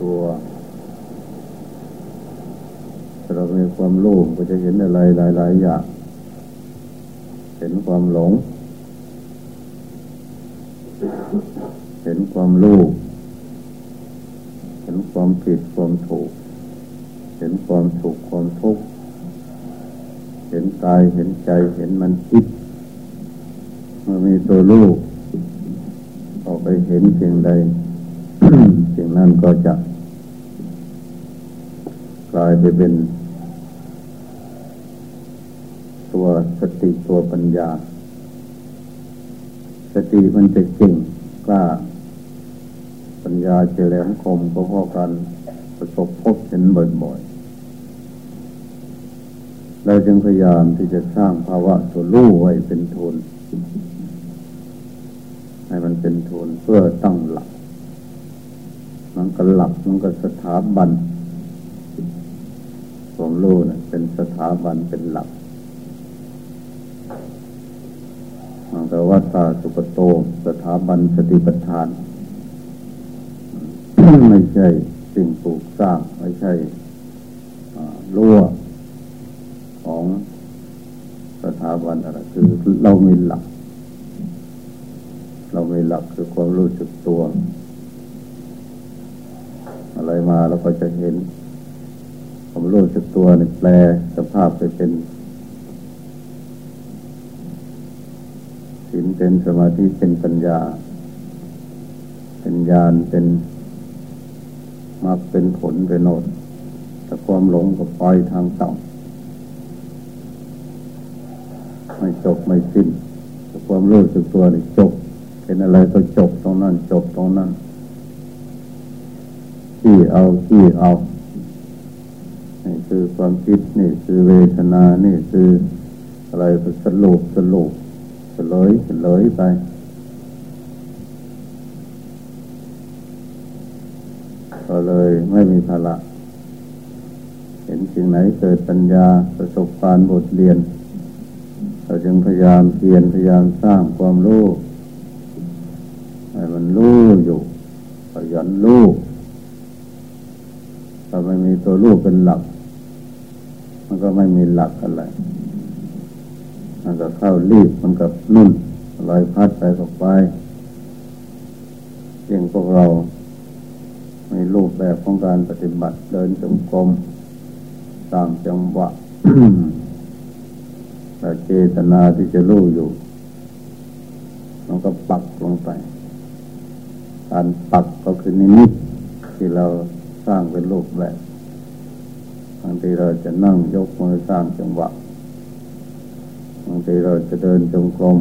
ตัว เรามีความรู้ก็จะเห็นอะไรหลาย ๆ อย่าง เห็นความหลง เห็นความรู้เห็นความผิดความถูก เห็นความสุขความทุกข์ เห็นกายเห็นใจเห็นมันคิดเมื่อมีตัวรู้ออกไปเห็นสิ่งใดสิ่งนั้นก็จะายไปเป็น ตัวสติตัวปัญญา สติมันจะเก่งกล้า ปัญญาเฉลมคมก็เพราะการประสบพบเห็นบ่อยๆเราจึงพยายามที่จะสร้างภาวะตัวรู้ไว้เป็นทุนให้มันเป็นทุนเพื่อตั้งหลัก มันก็หลักมันก็สถาบัน ความรู้นะเป็นสถาบันเป็นหลักแต่วัดตาสุปโต สถาบันสติปัฏฐาน ไม่ใช่สิ่งปลูกสร้าง ไม่ใช่รั้วของสถาบันอะไรคือเรามีหลัก เรามีหลักคือความรู้สึกตัว อะไรมาเราก็จะเห็น รู้สึกตัวในแปลสภาพไปเป็นศีลเป็นสมาธิเป็นปัญญา เป็นญาณเป็นมรรคเป็นผลเป็นโนดแต่ความหลงก็ปล่อยทางต่ำไม่จบไม่สิ้นแต่ความรู้สึกตัวนี่จบ เป็นอะไรก็จบตรงนั้น จบตรงนั้นที่เอาที่เอา คือความคิดนี่คือเวทนานี่คืออะไรสรุปสรุปลอยลอยไปก็เลยไม่มีภาระเห็นสิ่งไหนเกิดปัญญาประสบการณ์บทเรียน เราจึงพยายามเพียรพยายามสร้างความรู้ให้มันรู้อยู่ขยันรู้ถ้าไม่มีตัวรู้เป็นหลัก มันก็ไม่มีหลักอะไร มันก็เข้ารีบมันกับนุ่นลอยพัดไปกับไปเพียงพวกเรามีรูปแบบของการปฏิบัติเดินจงกรมตามจังหวะแต่เจตนาที่จะรู้อยู่ มันก็ปักลงไป การปักก็คือนิมิตที่เราสร้างเป็นรูปแบบางทีเราจะนั่งยกมือสร้างจังหวะบางทีเราจะเดินจงกรม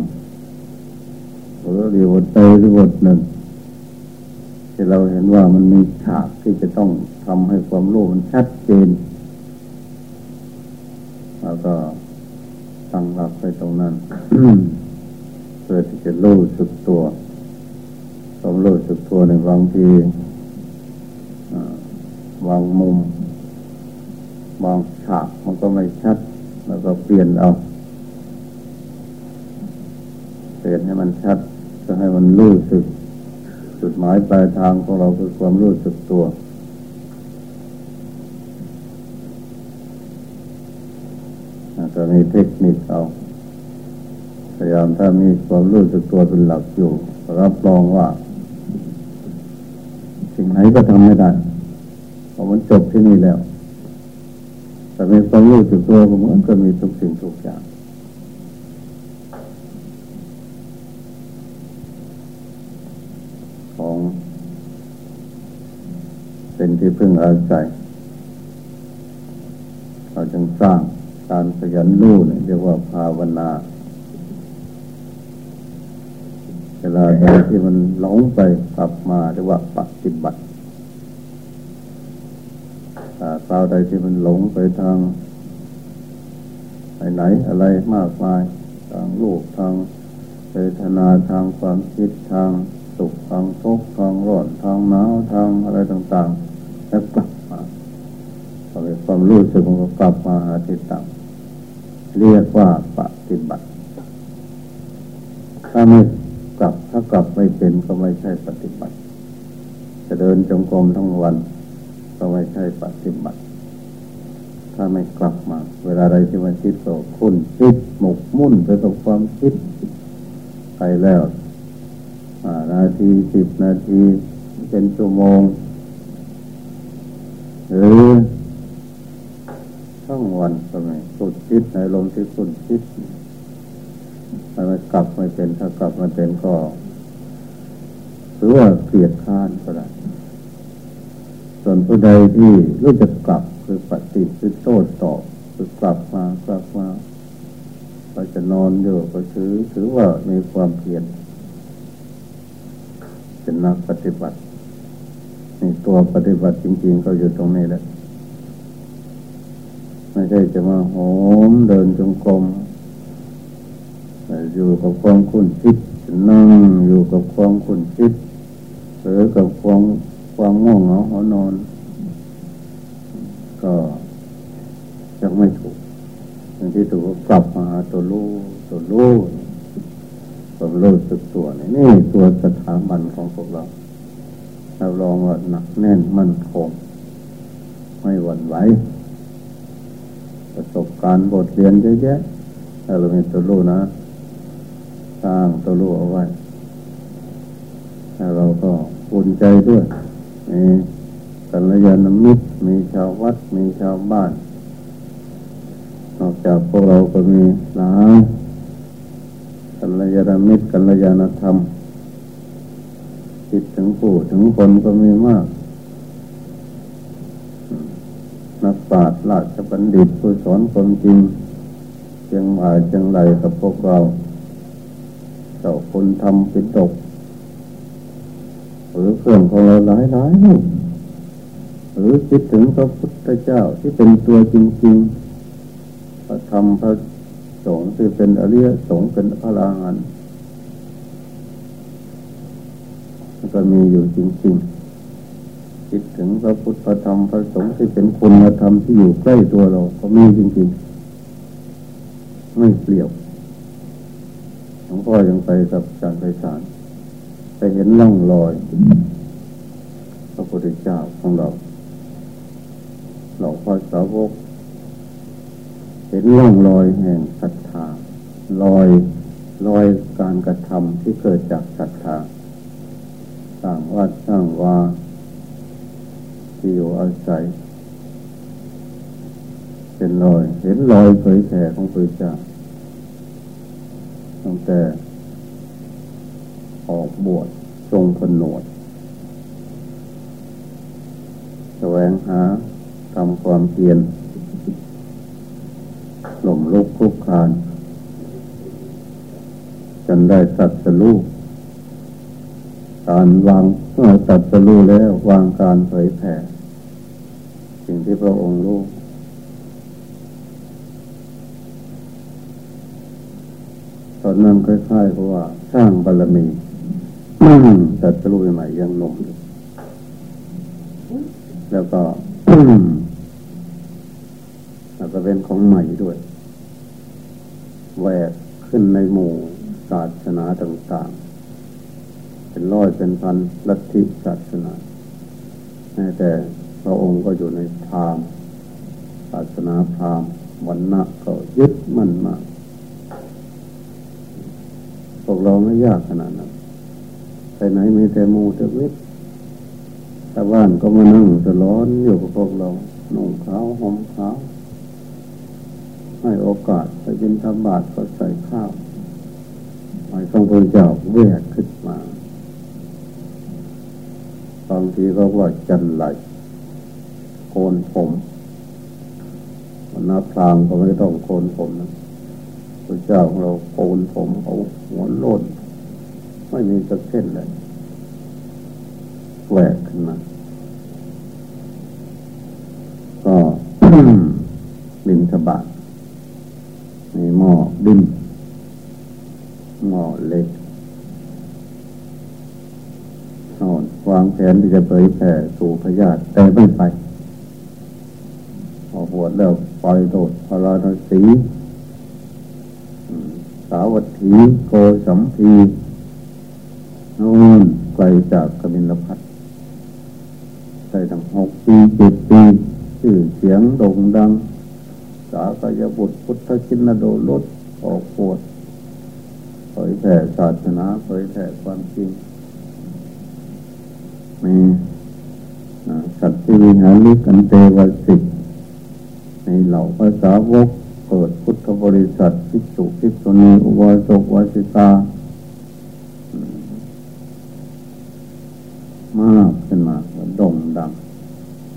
หรือเรียกว่าเตยหรือบทหนึ่ง ที่เราเห็นว่ามันมีฉากที่จะต้องทำให้ความรู้มันชัดเจน แล้วก็ตั้งหลักไปตรงนั้นเพื่อที่จะรู้สึกตัวความรู้สึกตัวในบางทีวางมุม บางฉากมันก็ไม่ชัด แล้วก็เปลี่ยนเอาเปลี่ยนให้มันชัดจะให้มันรู้สึกจุดหมายปลายทางของเราคือความรู้สึกตัว จะมีเทคนิคเอาพยายามถ้ามีความรู้สึกตัวเป็นหลักอยู่รับรองว่า สิ่งไหนก็ทำไม่ได้เพราะมันจบที่นี่แล้ว แต่มีความรู้สึกตัวก็เหมือนกับมีทุกสิ่งทุกอย่างเป็นที่พึ่งอาศัยเราจึงสร้างการขยันรู้เนี่ยเรียกว่าภาวนาเวลาใดที่มันหลงไปกลับมาเรียกว่าปฏิบัติ คราวใดที่มันหลงไปทางไหนไหนอะไรมากมาย ทางโลกทางเวทนาทางความคิดทางสุขทางทุกข์ทางร้อนทางหนาวทางอะไรต่างๆแล้วกลับมาพอมีความรู้สึกมันก็กลับมาหาที่ตั้งเรียกว่าปฏิบัติ ถ้าไม่กลับถ้ากลับไม่เป็นก็ไม่ใช่ปฏิบัติ จะเดินจงกรมทั้งวัน ก็ไม่ใช่ปฏิบัติ ถ้าไม่กลับมา เวลาใดที่มันคิดก็คุณคิดหมกมุ่นไปกับความคิดไปแล้วนาทีสิบนาทีเป็นชั่วโมง หรือทั้งวันก็ไมสุดคิดในลมที่คุณคิดถ้าไม่กลับไม่เป็นถ้ากลับมาเป็นก็หรือว่าเกลียดข้านก็ได้ ส่วนผู้ใดที่รู้จักกลับคือปฏิคือโต้ตอบคือกลับมากลับมาก็จะนอนอยู่ก็ถือถือว่ามีความเพียรเป็นนักปฏิบัตินี่ตัวปฏิบัติจริง ๆ ก็อยู่ตรงนี้แหละไม่ใช่จะมาโหมเดินจงกรมอยู่กับความคุ้นคิดนั่งอยู่กับความคุ้นคิดหรือกับความ ความง่วงเหงาหอนอน ก็ยังไม่ถูกอย่างที่ถูกกลับมาตัวรู้ตัวรู้ตัวรู้สึกตัวนี่นี่ตัวสถาบันของพวกเราเราลองว่าหนักแน่นมั่นคงไม่หวั่นไหวประสบการณ์บทเรียนเยอะแยะถ้าเรามีตัวรู้นะสร้างตัวรู้เอาไว้แล้วเราก็อุ่นใจด้วย มีกัลยาณมิตร มีชาววัด มีชาวบ้าน นอกจากพวกเราก็มีหลายกัลยาณมิตรกัลยาณธรรม คิดถึงผู้ถึงคนก็มีมาก นักปราชญ์ราชบัณฑิตผู้สอนความจริงเชียงหมายเชียงรายกับพวกเราเจ้าคนทำปิดตก เครื่องของเราหลายหลายลูกหรือคิดถึงพระพุทธเจ้าที่เป็นตัวจริงๆพระธรรมพระสงฆ์ที่เป็นอริยสงฆ์เป็นพระราหันก็มีอยู่จริงๆ คิดถึงพระพุทธธรรมพระสงฆ์ที่เป็นคุณธรรมที่อยู่ใกล้ตัวเราก็มีจริงๆ ไม่เปลี่ยวหลวงพ่อยังไปกับการไปสาร ไปเห็นร่องรอยพระพุทธเจ้าของเราหลวงพ่อสาวก เห็นร่องรอยแห่งศรัทธารอยรอยการกระทำที่เกิดจากศรัทธาสร้างวัดสร้างวาที่อยู่อาศัยเป็นรอย เห็นรอยเผยแผ่ของพระเจ้าตั้งแต่ ออกบวชทรงผนวดแสวงหาทำความเพียรหล่มลุกคุกคานจนได้ตัดสลูกการวางเมื่อตัดสลูแล้ววางการเผยแผ่สิ่งที่พระองค์รู้ตอนนั้นคล้ายๆกับว่า สร้างบารมี ตัดสรู้ใหม่ยังนมแล้วก็แล้วก็เป็นของใหม่ด้วยแหวกขึ้นในหมู่ศาสนาต่างๆ เป็นร้อยเป็นพันลัทธิศาสนา แต่พระองค์ก็อยู่ในพรามศาสนาพราหมณ์วันนะก็ยึดมั่นมาก พวกเราไม่ยากขนาดนั้น ไปไหนมีแต่มูแต่วิทชาวบ้านก็มานั่งจะร้อนอยู่กับพวกเรานุ่งขาวห่มขาว ให้โอกาสไปบินทบาทก็ใส่ข้าวหมายของพระเจ้าเวกขึ้นมาบางทีก็ว่าจันไหลโกนผมวันนาพรางก็ไม่ต้องโกนผมนะพระเจ้าของเราโกนผมเอาหัวโลด ไม่มีสักเส้นเลยแหวกขึ้นมา ก็บินทบาทมีหม้อดินหม้อเล็กนอนวางแผนที่จะเผยแผ่สู่พญาติแต่ไม่ไปพอปวดแล้วปล่อยโดดพราณสีสาวัตถีโกสัมพี นู่นไกลจากกบินลพัทได้ตั้งหกปีเจ็ดปีชื่อเสียงโด่งดัง สากยบุตรพุทธชินโดลดออกปวดเผยแผ่ศาสนาเผยแผ่ความจริงมีสัตว์ที่วิหาริกันเตวสิกในเหล่าภาษาวกเปิดพุทธบริษัทพิจุพิสุณีอุบาสกวาสิตามากขึ้ นมาด่งดัง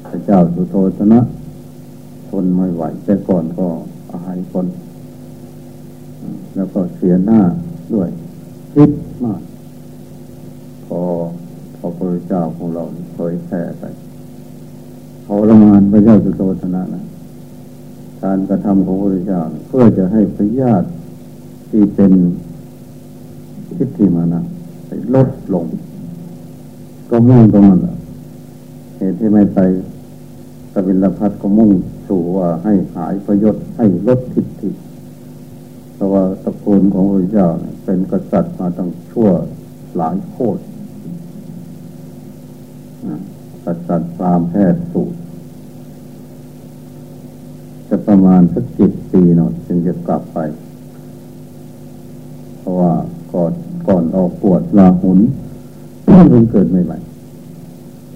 พระเจ้าสุโธธนะ ทนไม่ไหวแต่ก่อนก็อาหายคน แล้วก็เสียหน้าด้วยคิดมาก พอพอพระเจ้าของเราเผยแผ่ไปทรมานพระเจ้าสุโธธนะนะการกระทำของพระเจ้าเพื่อจะให้พญาติที่เป็นทิฏฐิมานะลดลง ก็มุ่งตรงนั้นแหละ เหตุที่ไม่ไปกบิลพัทก็มุ่งสู่ว่าให้หายประโยชน์ให้ลดทิฏฐิเพราะว่าตระกูลของพระเจ้าเป็นกษัตริย์มาตั้งชั่วหลายโคตรกษัตริย์พรามแพทย์สูตรจะประมาณสักจิตปีเนาะจึงจะกลับไป เพราะว่าก่อนก่อนออกปวดลาหุนเพิ่งเกิดใหม่ๆ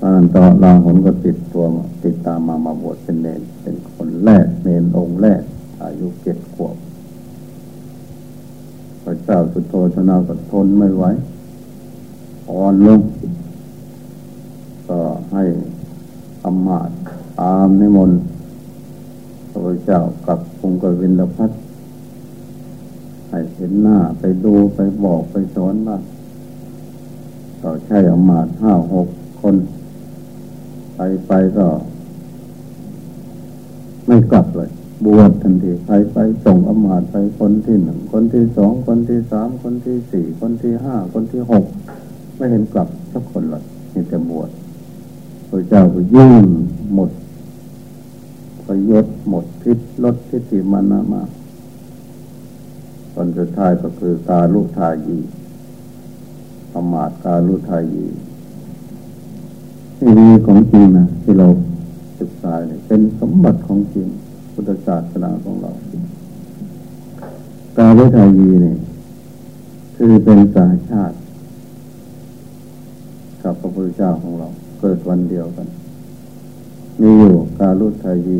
ตอนนั้นต่อลาหุนก็ติดตัวติดตามมามาบวชเป็นเนนเป็นคนแรกเนนองค์แรก อายุเจ็ดขวบพระเจ้าสุโธธนาก็ทนไม่ไหวอ่อนลง ก็ให้อำมาตย์ตามนิมนต์พระเจ้ากับองค์กวินลพัฒให้เห็นหน้าไปดูไปบอกไปสอนบ้าก็ใช่อมาตห้าหกคน ไปไปก็ ไม่กลับเลย บวชทันทีไปไปส่งอมาตไปคนที่หนึ่งคนที่สองคนที่สามคนที่สี่คนที่ห้าคนที่หกไม่เห็นกลับสักคนเลยมีแต่บวชพระเจ้าก็ยิ่งหมดประยชน์หมดพิษลดทิฏฐิมานะมาตอนสุดท้ายก็คือกาลุทายีประมาทกาลุทายี นี่มีของจริงนะที่เราศึกษาเนี่ยเป็นสมบัติของจริงพุทธศาสนาของเรา กาลุทายีเนี่ยคือเป็นสาชาติ กับพระพุทธเจ้าของเรา เกิดวันเดียวกัน มีอยู่กาลุทายี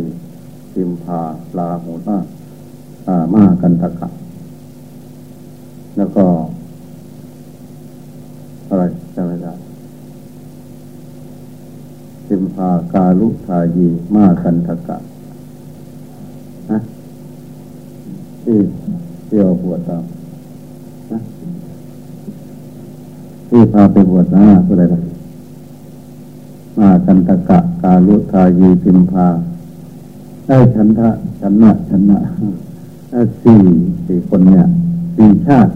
พิมพาลาหูนาอามากันตะกะ แล้วก็อะไรจำไม่ได้พิ มพากาลุทายีมากันตะกะนะที่ที่เอาบวชเรานะที่พาไปบวชนะอะไรนะมากันตะกะ กาลุทายีพิมพา ได้ชันทะชันนะชันนะสี่สี่คนเนี่ยสี่ชาติ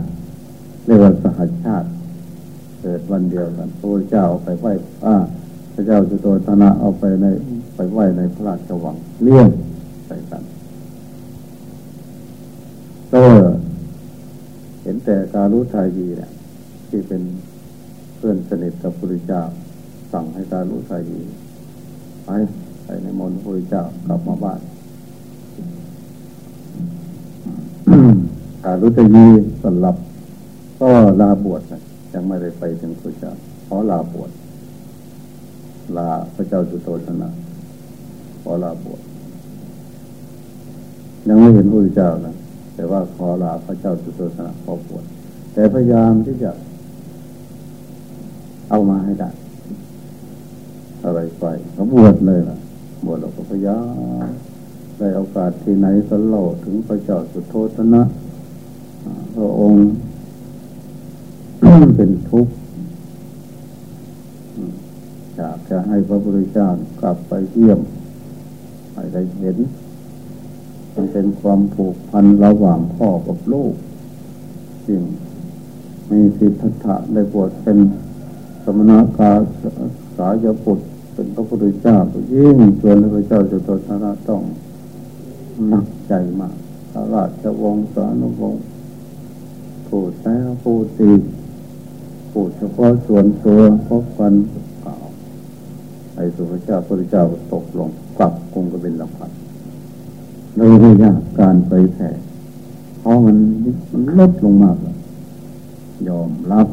เรียกว่าสหชาติ เกิดวันเดียวกันพระเจ้าไปไหว้อ่า ระเจ้าจุโตธนะเอาไปในไปไหว้ในพระราชวังเลี้ยงใส่กันก็เห็นแต่การุทายีเนี่ยที่เป็นเพื่อนสนิทกับพระพุทธเจ้า สั่งให้การรู้ทายีไปไปในมนต์พระเจ้ากลับมาบ้านการรู้ทายีสลับ ก็ลาบวชยังไม่ได้ไปถึงพระเจ้าขอลาบวช ลาพระเจ้าจุโตชนะขอลาบวชยังไม่เห็นพระเจ้านะแต่ว่าขอลาพระเจ้าจุโตชนะขอบวชแต่พยายามที่จะเอามาให้ได้ อะไรไปเขาบวชเลยล่ะ บวชเราก็พยายามได้โอกาสที่ไหนก็เล่าถึงพระเจ้าสุโธทนะพระองค์เป็นทุกข์อยากจะ ให้พระพุทธเจ้ากลับไปเยี่ยมให้ได้เห็น มันเป็นความผูกพันระหว่างพ่อกับลูกจริงมีสิทธัตถะได้บวชเป็นสมณกาสายปุตรเป็นพระพุทธเจ้ายิ่งชวนพระเจ้าจุตธนาต้องหนักใจมากพระราชวงศ์สานุวงศ์ผู้แท้ผู้ตีผู้เฉพาะส่วนตัวพบกัน สุพระเจ้าพระเจ้าตกลงกลับคงก็เป็นลำพังเลยไม่ยากการไปแผ่เพราะมันมันลดลงมากแล้วยอมรับ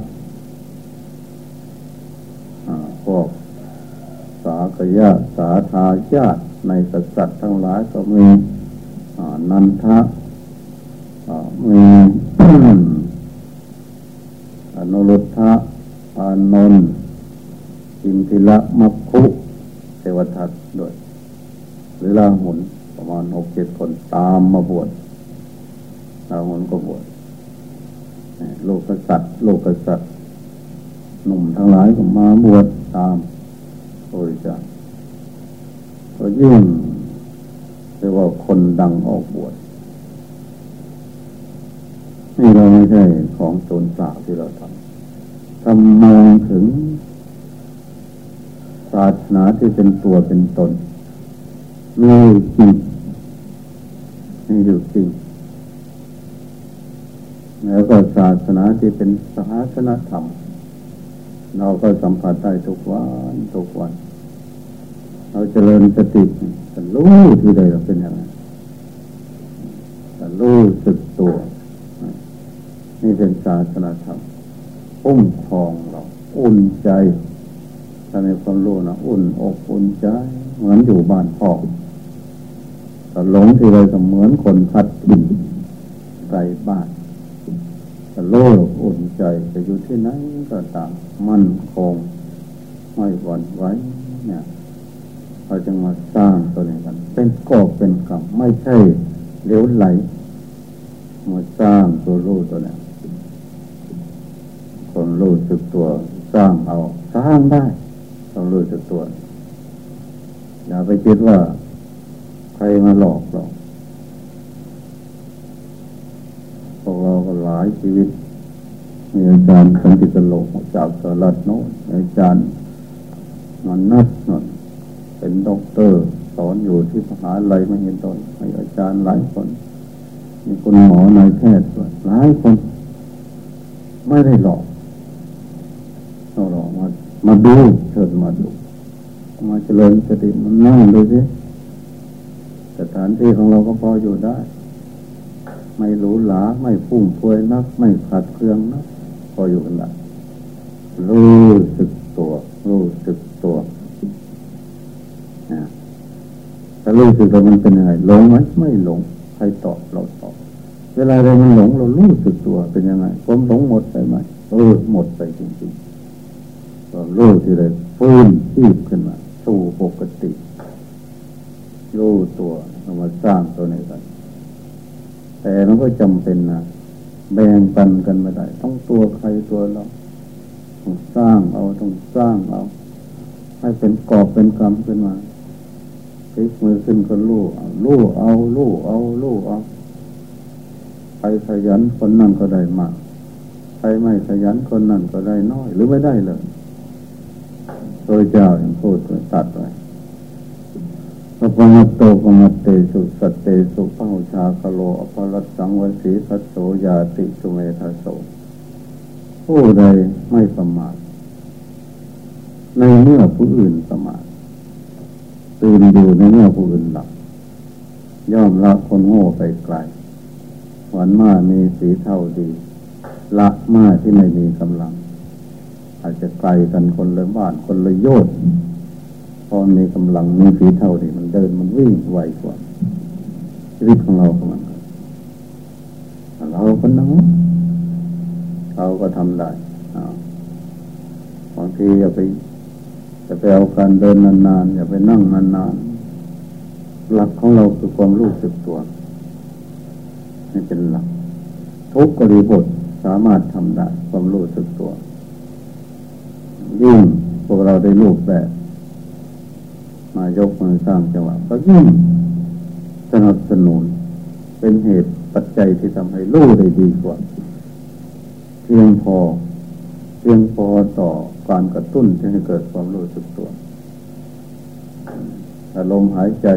พวกสากยะสาธาญาติในสัตว์ทั้งหลายก็มีนันทะมีอนุรุทธะอานนท์ อินทิละมัคคุเทวทัตด้วย หรือลาหุนประมาณหกเจ็ดคนตามมาบวชลาหุนก็บวชโลกษัตริย์ โลกษัตริย์หนุ่มทั้งหลายก็มาบวชตามโอ้ยจ้ะก็ยิ่งเรียกว่าคนดังออกบวชนี่เราไม่ใช่ของโจรสาวที่เราทำทำมองถึงาสนาที่เป็นตัวเป็นตนมีจริงมีอยู่จริงแล้วก็ศาสนาที่เป็นศาสนาธรรม เราก็สัมผัสได้ทุกวันทุกวัน เราเจริญสติจะรู้ที่ใดเราเป็นอย่างไรจะรู้สึกตัว นี่เป็นศาสนาธรรมอุ้มครองเรา อุ่นใจ ถ้ามีความรู้นะอุ่นอกอุ่นใจเหมือนอยู่บ้านพ่อแต่หลงที่ไรก็เหมือนคนพัดถิ่นไกลบ้านโลกอุ่นใจจะอยู่ที่ไหนก็ตามมั่นคง ไม่หวั่นไหวเนี่ยเราจะมาสร้างตัวนี้กัน เป็นกอบเป็นกรรมไม่ใช่เลี้ยวไหลมาสร้างตัวรู้ตัวนี้คนรู้สึกตัวสร้างเอาสร้างได้ ต้องรู้สึกตัว อย่าไปคิดว่าใครมาหลอกเราวกเราก็หลายชีวิต มีอาจารย์คนติตโลกจากสหรัฐโน้นอาจารย์นอนนัดนอนเป็นด็อกเตอร์สอนอยู่ที่มหาลัยไม่เห็นตอนมีอาจารย์หลายคนมีคุณหมอนายแพทย์หลายคน ไม่ได้หลอกเราหลอกมามาดู ชิญมาดูมาเจริญสติมันนั่งดูสิสถานที่ของเราก็พออยู่ได้ ไม่หรูหราไม่ฟุ่มเฟือยนัก ไม่ขัดเครื่องนักพออยู่กันละรู้สึกตัว รู้สึกตัวนะถ้ารู้สึกตัวมันเป็นยังไงหลงไหมไม่หลงใครตอบเราตอบเวลาเรามันหลงเรารู้สึกตัวเป็นยังไงความหลงหมดไปไหมเออหมดไปจริงๆ ก็รู้ที่เลยฟื้นชีพขึ้นมา สู่ปกติรู้ตัวเรามาสร้างตัวนี้กันแต่มันก็จำเป็นนะแบ่งปันกันไม่ได้ ต้องตัวใครตัวเราต้องสร้างเอาต้องสร้างเอา ให้เป็นกอบเป็นกรรมขึ้นมาพลิกมือขึ้นก็ลู่ลู่เอาลู่เอาลู่เอาใครขยันคนนั่นก็ได้มากใครไม่ขยันคนนั่นก็ได้น้อย หรือไม่ได้เลย โดยเจ้าอย่างพูดตัดไว้อปมัตโตปมัตเตสุสัตเตสุพหุชาคโลอภรัตสังวสีพัสโสยาติสุเมธาโสผู้ใดไม่ประมาทในเมื่อผู้อื่นประมาทตื่นอยู่ในเมื่อผู้อื่นหลับ ย่อมละคนโง่ไปไกลหวันมามีสีเท่าดี ละมาที่ไม่มีกำลัง อาจจะไกลกันคนละบ้านคนละโยชน์พอมีกำลังมีฝีเท่านี่มันเดินมันวิ่งไวกว่าชีวิตของเราก็มันเราก็นั่งเราก็ทำได้บางทีอย่าไปจะไปเอาการเดินนานๆอย่าไปนั่งนานๆหลักของเราคือความรู้สึกตัวนี่เป็นหลัก ทุกกริบทสามารถทำได้ความรู้สึกตัว ยิ่งพวกเราได้รูปแบบมายกมือสร้างจังหวะก็ยิ่งสนับสนุนเป็นเหตุปัจจัยที่ทำให้รู้ได้ดีกว่า เพียงพอ เพียงพอต่อการกระตุ้นที่ให้เกิดความรู้สึกตัวอารมณ์หายใจ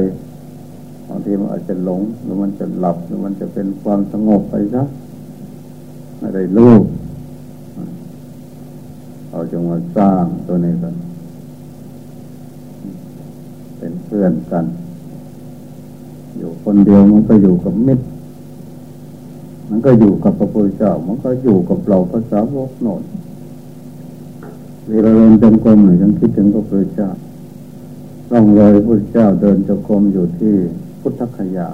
บางทีมันอาจจะหลงหรือมันจะหลับหรือมันจะเป็นความสงบไปซะไม่ได้รู้ เราจะมาสร้างตัวนี้กัน เป็นเพื่อนกัน อยู่คนเดียวมันก็อยู่กับมิตร มันก็อยู่กับพระพุทธเจ้า มันก็อยู่กับเราภาษาวกโนนเวลาเดินจงกรมหรือยังคิดถึงพระพุทธเจ้าร่องรอยพระพุทธเจ้าเดินจงกรมอยู่ที่พุทธคยา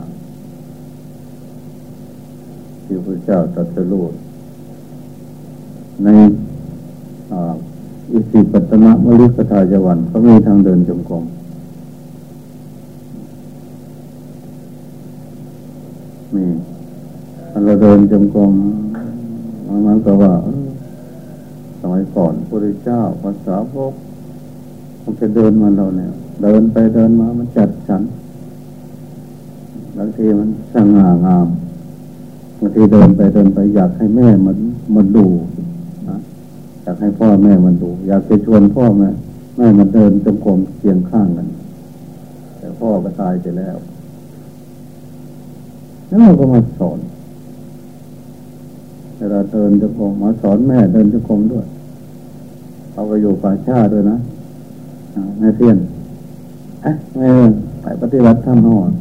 ที่พระเจ้าตรัสรู้ใน อิสิปตนะมลิกทายวันเขามีทางเดินจงกรมนี่เราเดินจงกรมมันก็ว่าสมัยก่อนพระเจ้าภาษาพกมันจะเดินมาเราเนี่ย เดินไปเดินมามันจัดสรรบางทีมันสง่างามบางทีเดินไปเดินไปอยากให้แม่มันมันดู อยากให้พ่อแม่มันดู อยากจะชวนพ่อแม่แม่มันเดินจงกรมเคียงข้างกัน แต่พ่อก็ตายไปแล้วแล้วเราก็มาสอนเวลาเดินจงกรมมาสอนแม่เดินจงกรมด้วยเอาไปอยู่ป่าชาด้วยนะแม่เทียนเอ๊ะแม่ไปปฏิบัติธรรมหอน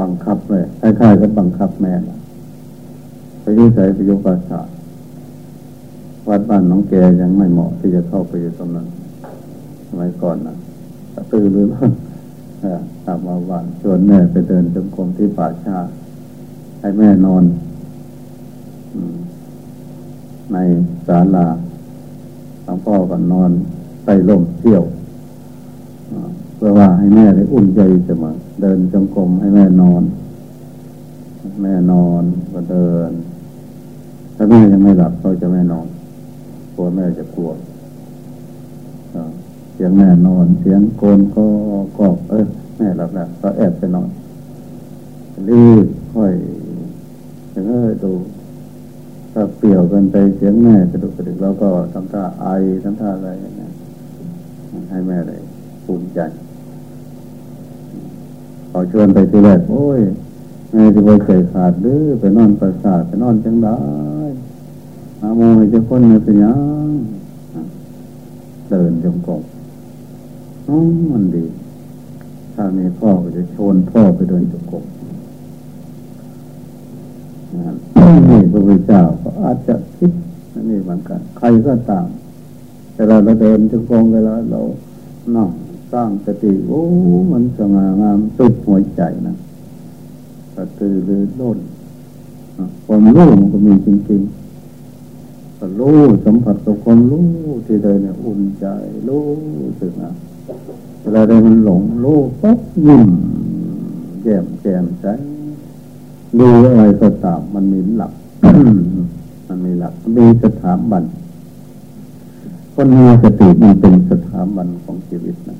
บังคับเลยคล้ายๆกับบังคับแม่ไปยุ่ใส่ไปยุ่ปราสา วัดบ้านน้องแกยังไม่เหมาะที่จะเข้าไปอยู่ตรงนั้นสมัยก่อนนะตื่นหรือเปล่ากลับมาบ้านชวนแม่ไปเดินจงกรมที่ป่าชาให้แม่นอนในศาลาหลวงพ่อก็นอนใต้ร่มเที่ยวเพื่อว่าให้แม่ได้อุ่นใจเสมอเดินจงกรมให้แม่นอน แม่นอนก็เดิน ถ้าแม่ยังไม่หลับเขาจะไม่นอน กลัวแม่จะกลัวเสียงแม่นอน เสียงโกนก็กอกเออแม่หลับแล้วก็แอบไปนอนรีบค่อยเออดูถ้าเปลี่ยวกันไปเสียงแม่กระดุกกระดิกแล้วก็ทำท่าไอทำท่าอะไรนะให้แม่เลยภูมิใจขอชวนไปทีแรกโอ้ยแม่จะไปเกิดขาดหรือไปนอนประสาทไปนอนจังได้ อาโมยจะคนไม่เป็นยังเดินจงกรมอ๋องมันดี ถ้ามีพ่อก็จะชวนพ่อไปเดินจงกรมนี่พระพุทธเจ้าก็อาจจะคิดนี่เหมือนกัน ใครก็ตามเวลาเราเดินจงกรมเวลาเรานั่งสร้างสติโอ้ มันสง่างามสุดหัวใจนะกระตือรือร้นความรู้มันก็มีจริงๆ ก็รู้สัมผัสกับความรู้ที่เลยเนี่ยอุ่นใจรู้สึกนะเวลาได้มันหลงรู้ปั๊บยิ้มแย้มแจ่มใสดูอะไรก็ตามมันมีหลัก มันมีหลักมีสถาบันคนมีสติมันเป็นสถาบันของชีวิตนะ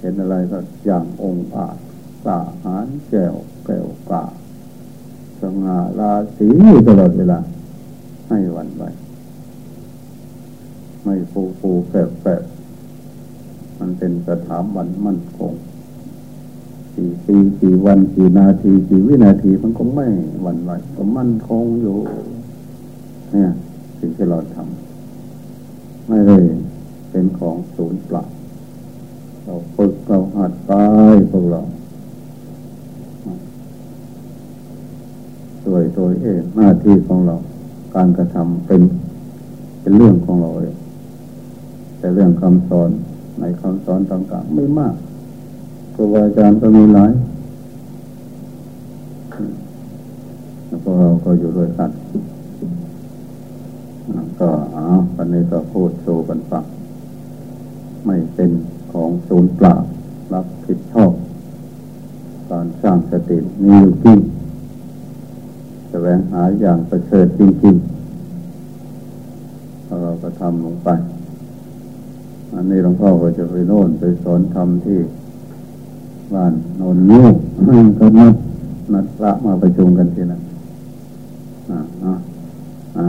เห็นอะไรก็อย่างองค์อาจกาหารแก้วแก้วกาสง่าราศีตลอดเวลา ไม่หวั่นไหวไม่ฟูฟูแฝบแฝบมันเป็นสถาบันมั่นคงกี่ปีกี่วันกี่นาทีกี่วินาทีมันก็ไม่หวั่นไหวก็มั่นคงอยู่เนี่ยสิ่งที่เราทำไม่ได้เป็นของศูนย์เปล่าเราฝึกเราหัดไปพวกเราโดยโดยเองหน้าที่ของเรา การกระทำเป็นเป็นเรื่องของเราเองแต่เรื่องคำสอนในคำสอนต่างๆ ไม่มากครูบาอาจารย์ก็มีหลายแล้วพวกเราก็อยู่ด้วยกันก็อ๋อวันนี้ก็พูดโชว์กันฟังไม่เป็นของศูนย์เปล่ารับผิดชอบ การสร้างสติมีอยู่จริง วงหาอย่างประเสริฐจริงๆ เราก็ทำลงไป อันนี้หลวงพ่อก็จะไปโน่นไปสอนทำที่บ้านโนนนิ้วก็นัดนัดพระมาประชุมกันทีนะอ่าอ่าอ่า